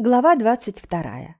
Глава 22.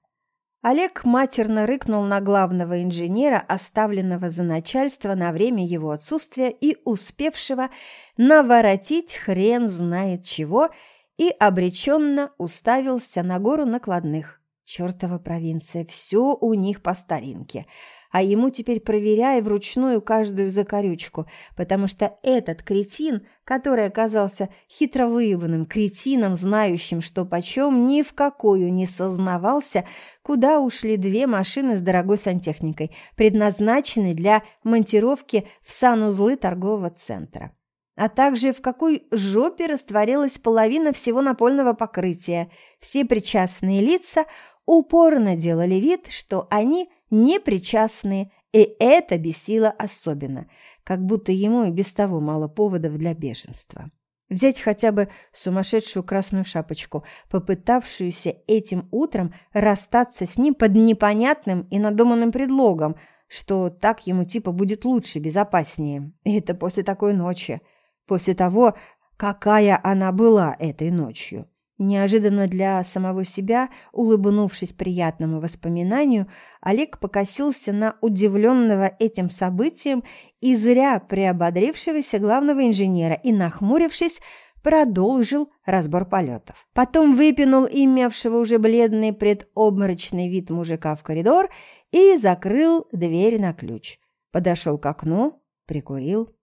Олег матерно рыкнул на главного инженера, оставленного за начальство на время его отсутствия и успевшего наворотить хрен знает чего, и обреченно уставился на гору накладных. Чертова провинция, все у них по старинке – а ему теперь проверяй вручную каждую закорючку, потому что этот кретин, который оказался хитро выяванным кретином, знающим, что почем, ни в какую не сознавался, куда ушли две машины с дорогой сантехникой, предназначенные для монтировки в санузлы торгового центра а также в какой жопе растворилась половина всего напольного покрытия. Все причастные лица упорно делали вид, что они непричастные, и это бесило особенно, как будто ему и без того мало поводов для бешенства. Взять хотя бы сумасшедшую красную шапочку, попытавшуюся этим утром расстаться с ним под непонятным и надуманным предлогом, что так ему типа будет лучше, безопаснее. И это после такой ночи, после того, какая она была этой ночью. Неожиданно для самого себя, улыбнувшись приятному воспоминанию, Олег покосился на удивленного этим событием и зря приободрившегося главного инженера и, нахмурившись, продолжил разбор полетов. Потом выпинул имевшего уже бледный предобморочный вид мужика в коридор и закрыл дверь на ключ. Подошел к окну, прикурил.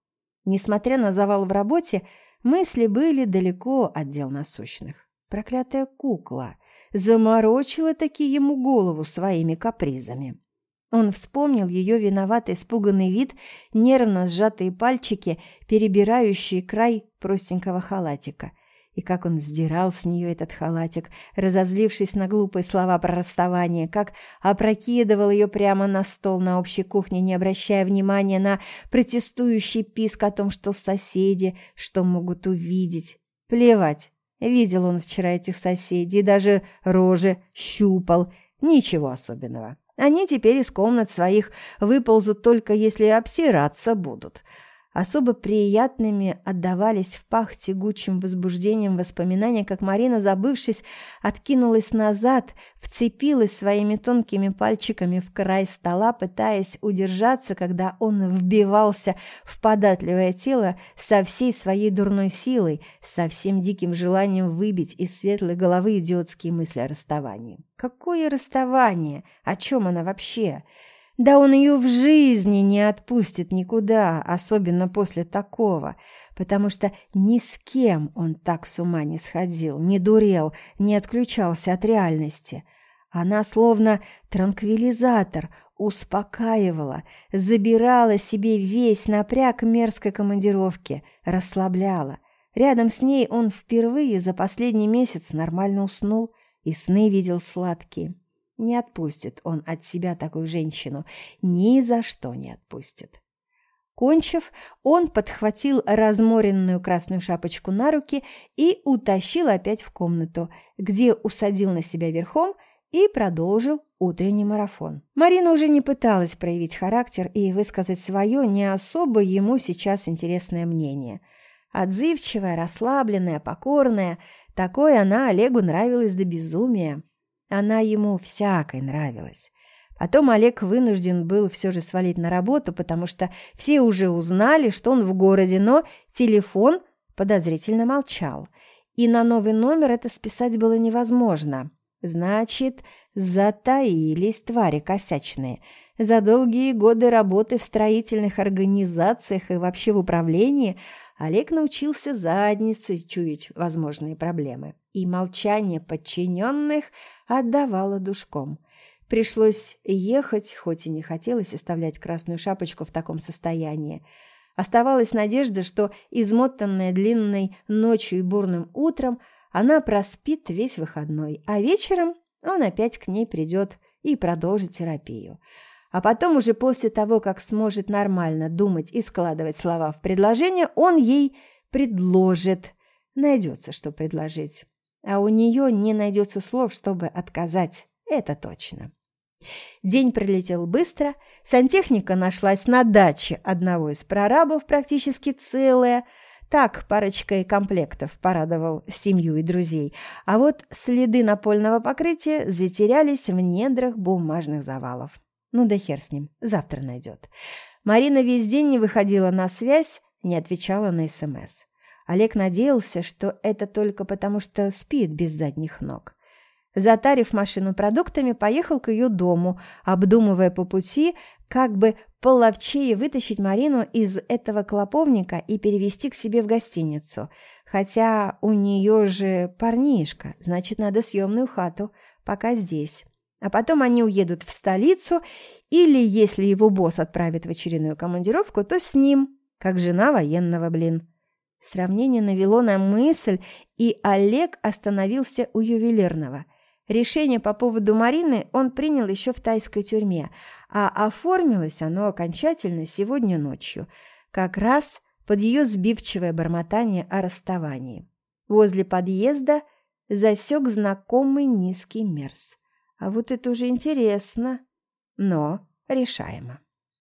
Несмотря на завал в работе, мысли были далеко от дел насущных. Проклятая кукла заморочила таки ему голову своими капризами. Он вспомнил ее виноватый испуганный вид, нервно сжатые пальчики, перебирающие край простенького халатика. И как он сдирал с нее этот халатик, разозлившись на глупые слова про расставание, как опрокидывал ее прямо на стол на общей кухне, не обращая внимания на протестующий писк о том, что соседи, что могут увидеть. Плевать, Видел он вчера этих соседей, даже рожи щупал. Ничего особенного. Они теперь из комнат своих выползут только если обсираться будут. Особо приятными отдавались в пах тягучим возбуждением воспоминания, как Марина, забывшись, откинулась назад, вцепилась своими тонкими пальчиками в край стола, пытаясь удержаться, когда он вбивался в податливое тело со всей своей дурной силой, со всем диким желанием выбить из светлой головы идиотские мысли о расставании. Какое расставание? О чем она вообще? Да он ее в жизни не отпустит никуда, особенно после такого, потому что ни с кем он так с ума не сходил, не дурел, не отключался от реальности. Она словно транквилизатор успокаивала, забирала себе весь напряг мерзкой командировки, расслабляла. Рядом с ней он впервые за последний месяц нормально уснул и сны видел сладкие. Не отпустит он от себя такую женщину. Ни за что не отпустит. Кончив, он подхватил разморенную красную шапочку на руки и утащил опять в комнату, где усадил на себя верхом и продолжил утренний марафон. Марина уже не пыталась проявить характер и высказать свое не особо ему сейчас интересное мнение. Отзывчивая, расслабленная, покорная, такой она Олегу нравилась до безумия. Она ему всякой нравилась. Потом Олег вынужден был все же свалить на работу, потому что все уже узнали, что он в городе, но телефон подозрительно молчал. И на новый номер это списать было невозможно. Значит, затаились твари косячные. За долгие годы работы в строительных организациях и вообще в управлении Олег научился задницей чуять возможные проблемы. И молчание подчиненных отдавало душком. Пришлось ехать, хоть и не хотелось оставлять красную шапочку в таком состоянии. Оставалась надежда, что, измотанная длинной ночью и бурным утром, она проспит весь выходной, а вечером он опять к ней придет и продолжит терапию. А потом уже после того, как сможет нормально думать и складывать слова в предложение, он ей предложит. Найдется, что предложить. А у нее не найдется слов, чтобы отказать. Это точно. День пролетел быстро. Сантехника нашлась на даче одного из прорабов практически целая – так парочкой комплектов порадовал семью и друзей, а вот следы напольного покрытия затерялись в недрах бумажных завалов. Ну да хер с ним, завтра найдет. Марина весь день не выходила на связь, не отвечала на СМС. Олег надеялся, что это только потому, что спит без задних ног. Затарив машину продуктами, поехал к ее дому, обдумывая по пути, как бы половчее вытащить Марину из этого клоповника и перевести к себе в гостиницу. Хотя у нее же парнишка, значит, надо съемную хату, пока здесь. А потом они уедут в столицу, или, если его босс отправит в очередную командировку, то с ним, как жена военного, блин. Сравнение навело на мысль, и Олег остановился у ювелирного – Решение по поводу Марины он принял еще в тайской тюрьме, а оформилось оно окончательно сегодня ночью, как раз под ее сбивчивое бормотание о расставании. Возле подъезда засек знакомый низкий мерз. А вот это уже интересно, но решаемо.